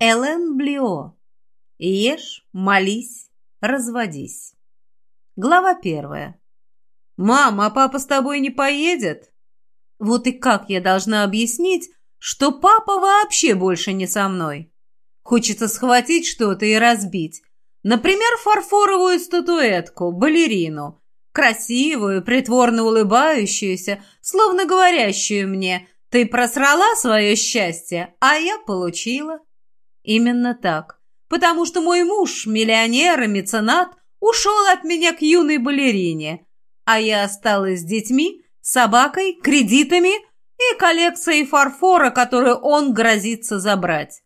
Элен Блио. Ешь, молись, разводись. Глава первая. «Мам, а папа с тобой не поедет?» Вот и как я должна объяснить, что папа вообще больше не со мной? Хочется схватить что-то и разбить. Например, фарфоровую статуэтку, балерину. Красивую, притворно улыбающуюся, словно говорящую мне «Ты просрала свое счастье, а я получила». Именно так. Потому что мой муж, миллионер и меценат, ушел от меня к юной балерине, а я осталась с детьми, собакой, кредитами и коллекцией фарфора, которую он грозится забрать.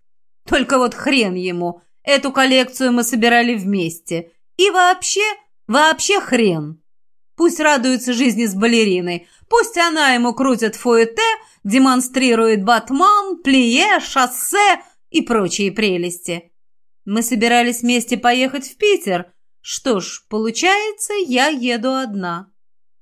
Только вот хрен ему, эту коллекцию мы собирали вместе. И вообще, вообще хрен. Пусть радуется жизни с балериной, пусть она ему крутит фуэте, демонстрирует батман, плие, шоссе – и прочие прелести. Мы собирались вместе поехать в Питер. Что ж, получается, я еду одна.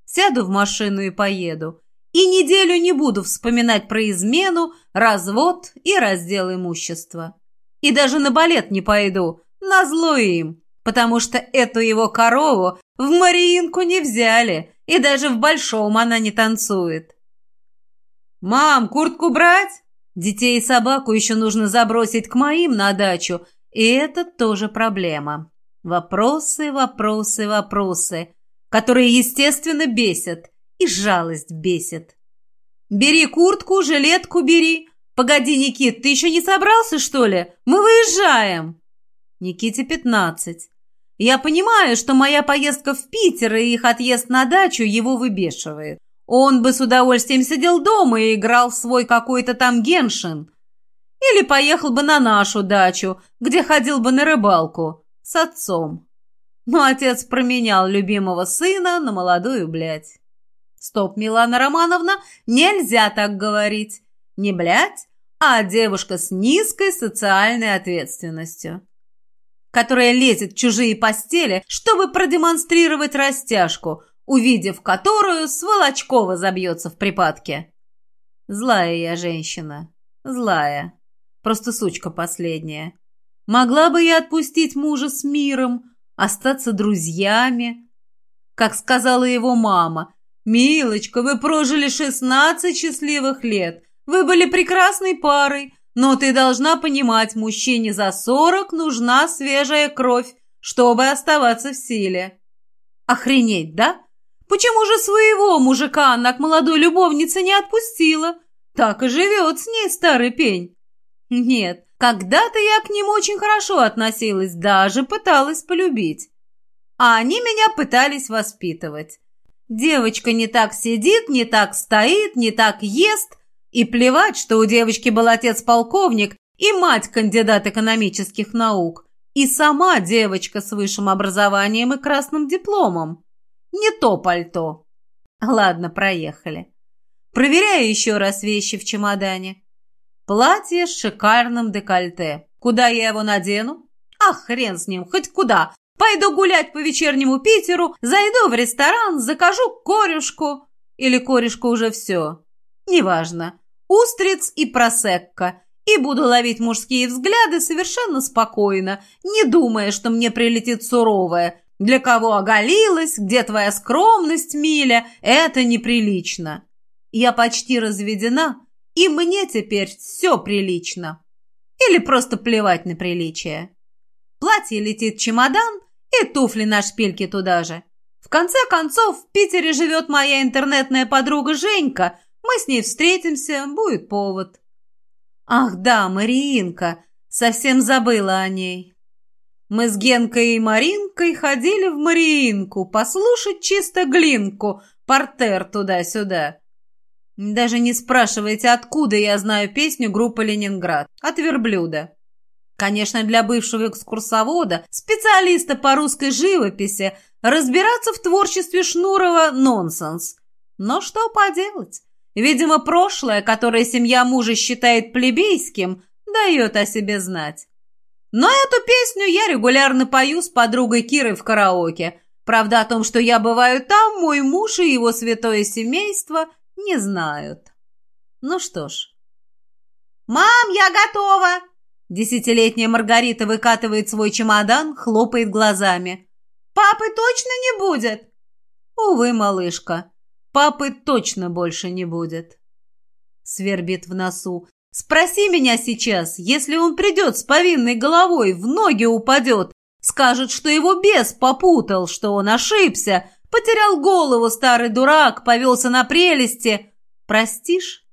Сяду в машину и поеду. И неделю не буду вспоминать про измену, развод и раздел имущества. И даже на балет не пойду, назло им, потому что эту его корову в Мариинку не взяли, и даже в Большом она не танцует. «Мам, куртку брать?» Детей и собаку еще нужно забросить к моим на дачу, и это тоже проблема. Вопросы, вопросы, вопросы, которые, естественно, бесят, и жалость бесит. «Бери куртку, жилетку бери. Погоди, Никит, ты еще не собрался, что ли? Мы выезжаем!» Никите пятнадцать. Я понимаю, что моя поездка в Питер и их отъезд на дачу его выбешивает. Он бы с удовольствием сидел дома и играл в свой какой-то там геншин. Или поехал бы на нашу дачу, где ходил бы на рыбалку с отцом. Но отец променял любимого сына на молодую блядь. Стоп, Милана Романовна, нельзя так говорить. Не блядь, а девушка с низкой социальной ответственностью, которая лезет в чужие постели, чтобы продемонстрировать растяжку – увидев которую, Сволочкова забьется в припадке. Злая я женщина, злая, просто сучка последняя. Могла бы я отпустить мужа с миром, остаться друзьями. Как сказала его мама, «Милочка, вы прожили шестнадцать счастливых лет, вы были прекрасной парой, но ты должна понимать, мужчине за сорок нужна свежая кровь, чтобы оставаться в силе». Охренеть, да? Почему же своего мужика она к молодой любовнице не отпустила? Так и живет с ней старый пень. Нет, когда-то я к ним очень хорошо относилась, даже пыталась полюбить. А они меня пытались воспитывать. Девочка не так сидит, не так стоит, не так ест. И плевать, что у девочки был отец-полковник и мать кандидат экономических наук. И сама девочка с высшим образованием и красным дипломом. Не то пальто. Ладно, проехали. Проверяю еще раз вещи в чемодане. Платье с шикарным декольте. Куда я его надену? А хрен с ним, хоть куда. Пойду гулять по вечернему Питеру, зайду в ресторан, закажу корюшку. Или корешку уже все. Неважно. Устриц и просекко. И буду ловить мужские взгляды совершенно спокойно, не думая, что мне прилетит суровое, для кого оголилась, где твоя скромность, Миля, это неприлично. Я почти разведена, и мне теперь все прилично. Или просто плевать на приличие. Платье летит чемодан, и туфли на шпильке туда же. В конце концов, в Питере живет моя интернетная подруга Женька. Мы с ней встретимся, будет повод. Ах да, Мариинка, совсем забыла о ней. Мы с Генкой и Маринкой ходили в Мариинку послушать чисто глинку, портер туда-сюда. Даже не спрашивайте, откуда я знаю песню группы «Ленинград». От верблюда. Конечно, для бывшего экскурсовода, специалиста по русской живописи, разбираться в творчестве Шнурова – нонсенс. Но что поделать? Видимо, прошлое, которое семья мужа считает плебейским, дает о себе знать. Но эту песню я регулярно пою с подругой Кирой в караоке. Правда, о том, что я бываю там, мой муж и его святое семейство не знают. Ну что ж. «Мам, я готова!» Десятилетняя Маргарита выкатывает свой чемодан, хлопает глазами. «Папы точно не будет?» «Увы, малышка, папы точно больше не будет». Свербит в носу. «Спроси меня сейчас, если он придет с повинной головой, в ноги упадет, скажет, что его бес попутал, что он ошибся, потерял голову старый дурак, повелся на прелести. Простишь?»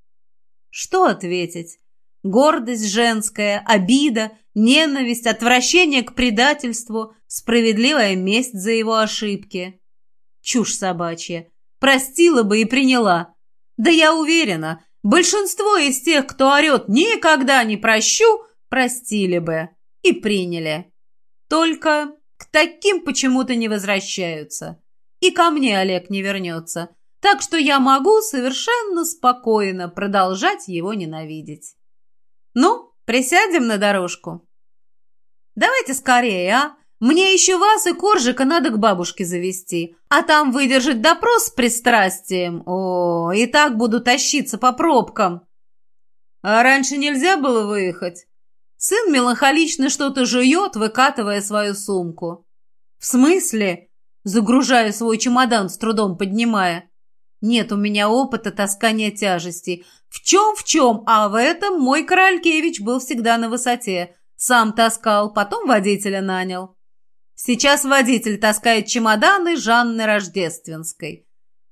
Что ответить? Гордость женская, обида, ненависть, отвращение к предательству, справедливая месть за его ошибки. Чушь собачья. Простила бы и приняла. Да я уверена, большинство из тех, кто орет «никогда не прощу», простили бы и приняли. Только к таким почему-то не возвращаются. И ко мне Олег не вернется так что я могу совершенно спокойно продолжать его ненавидеть. Ну, присядем на дорожку. Давайте скорее, а? Мне еще вас и Коржика надо к бабушке завести, а там выдержать допрос с пристрастием. О, и так буду тащиться по пробкам. А раньше нельзя было выехать? Сын меланхолично что-то жует, выкатывая свою сумку. В смысле? Загружаю свой чемодан, с трудом поднимая. Нет у меня опыта таскания тяжести. В чем-в чем, а в этом мой Королькевич был всегда на высоте. Сам таскал, потом водителя нанял. Сейчас водитель таскает чемоданы Жанны Рождественской.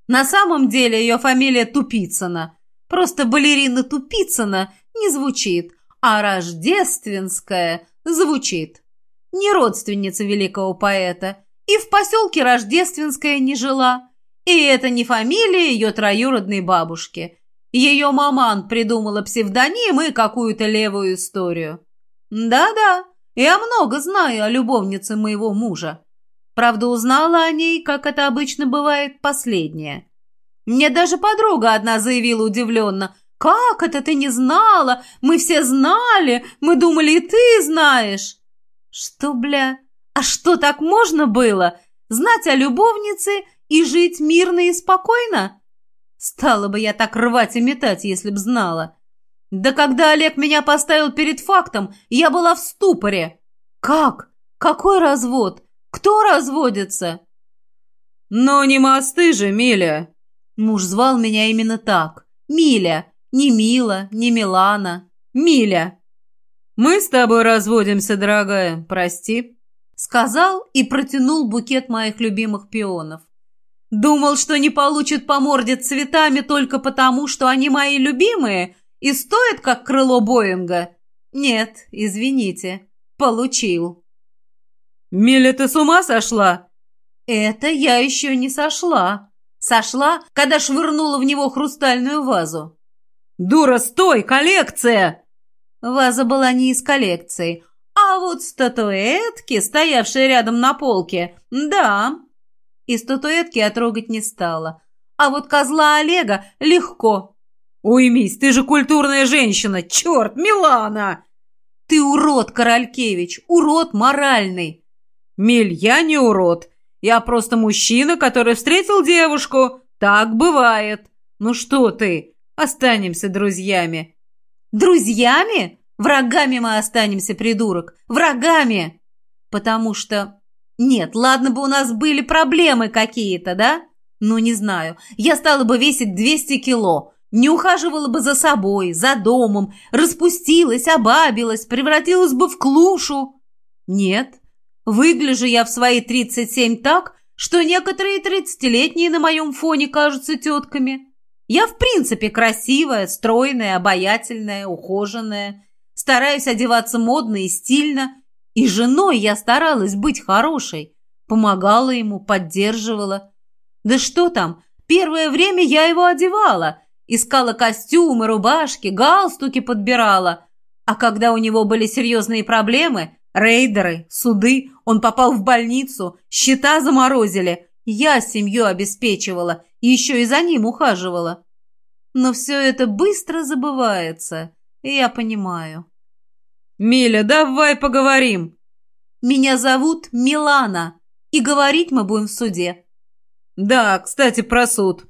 На самом деле ее фамилия Тупицына. Просто балерина Тупицына не звучит, а Рождественская звучит. Не родственница великого поэта. И в поселке Рождественская не жила. И это не фамилия ее троюродной бабушки. Ее маман придумала псевдоним и какую-то левую историю. Да-да, я много знаю о любовнице моего мужа. Правда, узнала о ней, как это обычно бывает, последняя. Мне даже подруга одна заявила удивленно. «Как это ты не знала? Мы все знали. Мы думали, и ты знаешь». «Что, бля? А что, так можно было? Знать о любовнице и жить мирно и спокойно? Стала бы я так рвать и метать, если б знала. Да когда Олег меня поставил перед фактом, я была в ступоре. Как? Какой развод? Кто разводится? Но не мосты же, Миля. Муж звал меня именно так. Миля. Не Мила, не Милана. Миля. Мы с тобой разводимся, дорогая, прости. Сказал и протянул букет моих любимых пионов. Думал, что не получит по морде цветами только потому, что они мои любимые и стоят, как крыло Боинга? Нет, извините, получил. «Миля, ты с ума сошла?» «Это я еще не сошла. Сошла, когда швырнула в него хрустальную вазу». «Дура, стой! Коллекция!» Ваза была не из коллекции, а вот статуэтки, стоявшие рядом на полке, да, и статуэтки я трогать не стала. А вот козла Олега легко. «Уймись, ты же культурная женщина! Черт, Милана!» «Ты урод, Королькевич, урод моральный!» «Миль, я не урод. Я просто мужчина, который встретил девушку. Так бывает. Ну что ты, останемся друзьями». «Друзьями? Врагами мы останемся, придурок! Врагами!» «Потому что нет, ладно бы у нас были проблемы какие-то, да? Ну, не знаю. Я стала бы весить 200 кило, не ухаживала бы за собой, за домом, распустилась, обабилась, превратилась бы в клушу. Нет, выгляжу я в свои 37 так, что некоторые тридцатилетние на моем фоне кажутся тетками. Я в принципе красивая, стройная, обаятельная, ухоженная. Стараюсь одеваться модно и стильно – и женой я старалась быть хорошей. Помогала ему, поддерживала. Да что там, первое время я его одевала. Искала костюмы, рубашки, галстуки подбирала. А когда у него были серьезные проблемы, рейдеры, суды, он попал в больницу, счета заморозили. Я семью обеспечивала, и еще и за ним ухаживала. Но все это быстро забывается, и я понимаю. «Миля, давай поговорим!» «Меня зовут Милана, и говорить мы будем в суде». «Да, кстати, про суд.